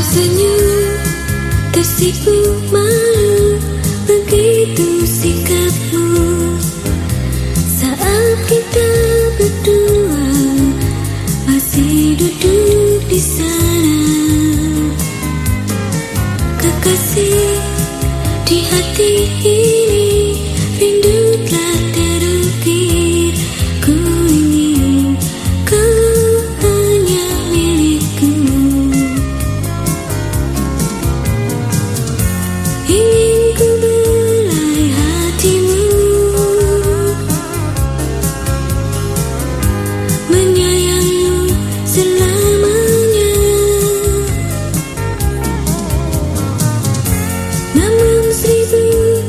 Tersenyum, tersipu malu Begitu sikapmu. Saat kita berdua Masih duduk di sana Kekasih di hati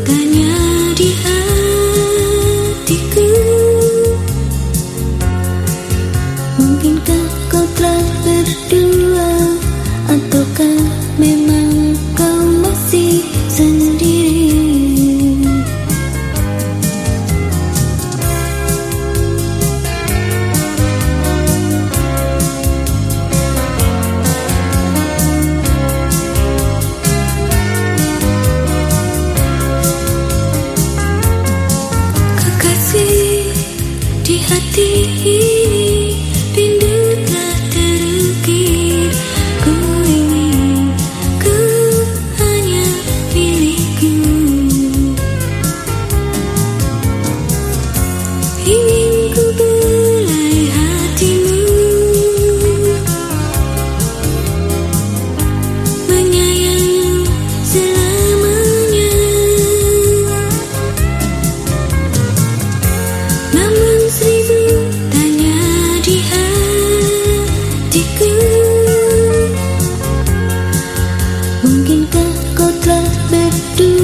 tanya di hatiku. Mungkinkah kau telah berdua? Ataukah memang di hati ini tak terukir ku ingin ku hanya milikku do.